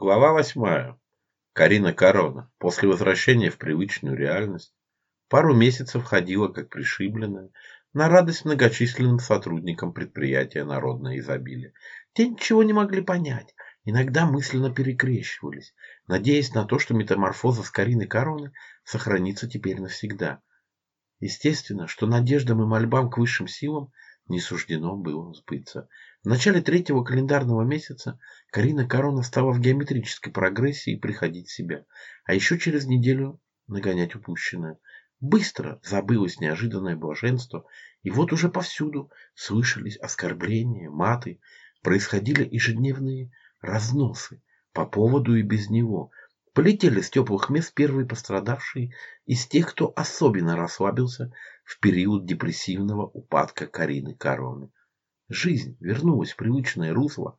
Глава восьмая. Карина Корона. После возвращения в привычную реальность пару месяцев ходила как пришибленная, на радость многочисленным сотрудникам предприятия «Народное изобилие». Те ничего не могли понять, иногда мысленно перекрещивались, надеясь на то, что метаморфоза с Карины Короны сохранится теперь навсегда. Естественно, что надеждам и мольбам к высшим силам не суждено было сбыться – в начале третьего календарного месяца Карина Корона стала в геометрической прогрессии приходить в себя, а еще через неделю нагонять упущенное. Быстро забылось неожиданное блаженство, и вот уже повсюду слышались оскорбления, маты, происходили ежедневные разносы по поводу и без него. Полетели с теплых мест первые пострадавшие из тех, кто особенно расслабился в период депрессивного упадка Карины Короны. Жизнь вернулась в привычное русло.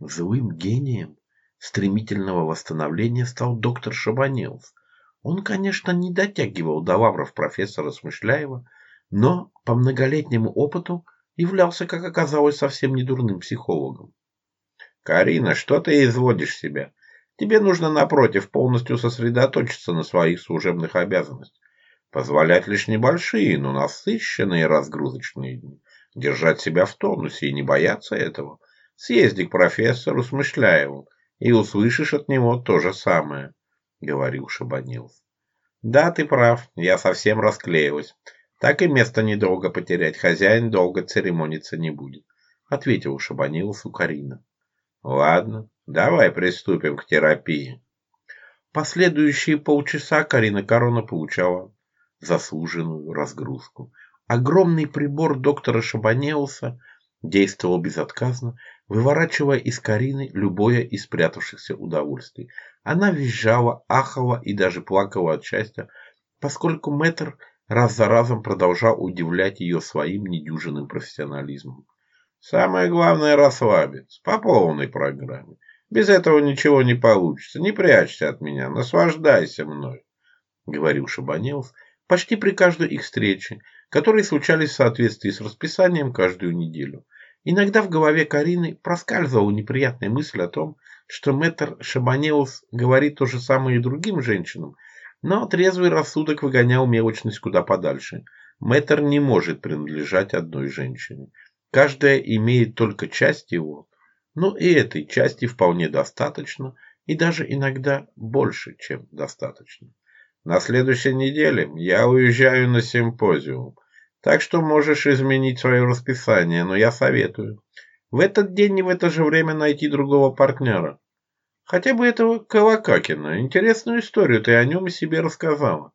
Живым гением стремительного восстановления стал доктор Шабанилов. Он, конечно, не дотягивал до лавров профессора Смышляева, но по многолетнему опыту являлся, как оказалось, совсем недурным психологом. «Карина, что ты изводишь себя? Тебе нужно, напротив, полностью сосредоточиться на своих служебных обязанностях, позволять лишь небольшие, но насыщенные разгрузочные дни держать себя в тонусе и не бояться этого. Съезди к профессору Смышляеву и услышишь от него то же самое, — говорил Шабанилов. Да, ты прав, я совсем расклеилась. Так и место недолго потерять, хозяин долго церемониться не будет, — ответил Шабанилов у Карина. Ладно, давай приступим к терапии. Последующие полчаса Карина Корона получала заслуженную разгрузку — Огромный прибор доктора Шабанеуса действовал безотказно, выворачивая из Карины любое из спрятавшихся удовольствий. Она визжала, ахала и даже плакала от счастья, поскольку мэтр раз за разом продолжал удивлять ее своим недюжинным профессионализмом. «Самое главное – расслабиться, по полной программе. Без этого ничего не получится, не прячься от меня, наслаждайся мной», – говорил Шабанеус почти при каждой их встрече – которые случались в соответствии с расписанием каждую неделю. Иногда в голове Карины проскальзывала неприятная мысль о том, что мэтр Шабанеус говорит то же самое и другим женщинам, но трезвый рассудок выгонял мелочность куда подальше. Мэтр не может принадлежать одной женщине. Каждая имеет только часть его, но и этой части вполне достаточно, и даже иногда больше, чем достаточно. На следующей неделе я уезжаю на симпозиум, так что можешь изменить свое расписание, но я советую. В этот день и в это же время найти другого партнера. Хотя бы этого Колокакина. Интересную историю ты о нем себе рассказала.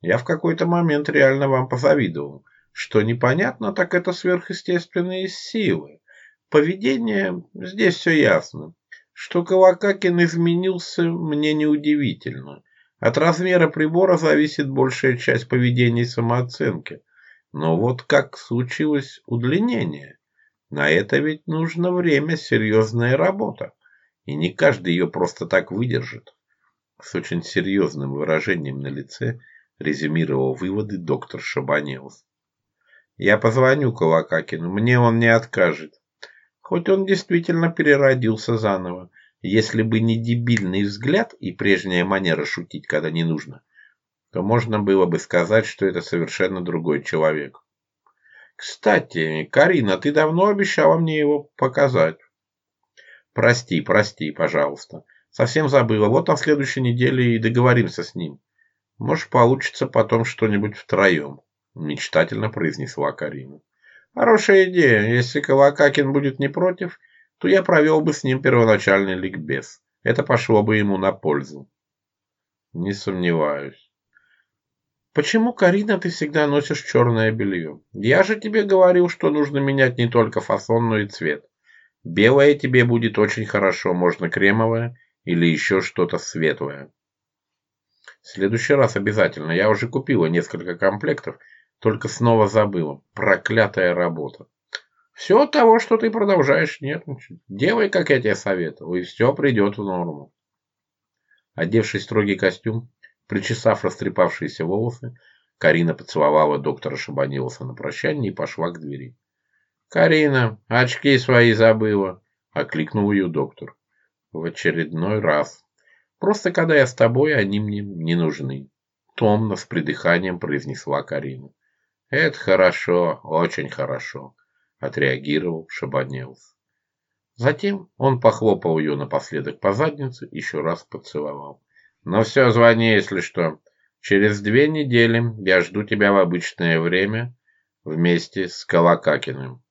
Я в какой-то момент реально вам позавидовал. Что непонятно, так это сверхъестественные силы. Поведение, здесь все ясно. Что Колокакин изменился, мне неудивительно. От размера прибора зависит большая часть поведения и самооценки. Но вот как случилось удлинение? На это ведь нужно время, серьезная работа. И не каждый ее просто так выдержит. С очень серьезным выражением на лице резюмировал выводы доктор Шабанеус. Я позвоню Кавакакину, мне он не откажет. Хоть он действительно переродился заново, если бы не дебильный взгляд и прежняя манера шутить, когда не нужно, то можно было бы сказать, что это совершенно другой человек. Кстати, Карина, ты давно обещала мне его показать. Прости, прости, пожалуйста. Совсем забыла. Вот на следующей неделе и договоримся с ним. Может, получится потом что-нибудь втроем, мечтательно произнесла Карина. Хорошая идея. Если Колокакин будет не против, то я провел бы с ним первоначальный ликбез. Это пошло бы ему на пользу. Не сомневаюсь. Почему, Карина, ты всегда носишь черное белье? Я же тебе говорил, что нужно менять не только фасон, но и цвет. Белое тебе будет очень хорошо, можно кремовое или еще что-то светлое. В следующий раз обязательно. Я уже купила несколько комплектов, только снова забыла. Проклятая работа. Все того, что ты продолжаешь нервничать. Делай, как я тебе советовал, и все придет в норму. Одевшись в строгий костюм, причесав растрепавшиеся волосы, Карина поцеловала доктора Шабанилоса на прощание и пошла к двери. «Карина, очки свои забыла!» — окликнул ее доктор. «В очередной раз. Просто когда я с тобой, они мне не нужны», — томно с придыханием произнесла Карина. «Это хорошо, очень хорошо отреагировал Шабанелов. Затем он похлопал ее напоследок по заднице, еще раз поцеловал. «Ну все, звони, если что. Через две недели я жду тебя в обычное время вместе с Калакакиным.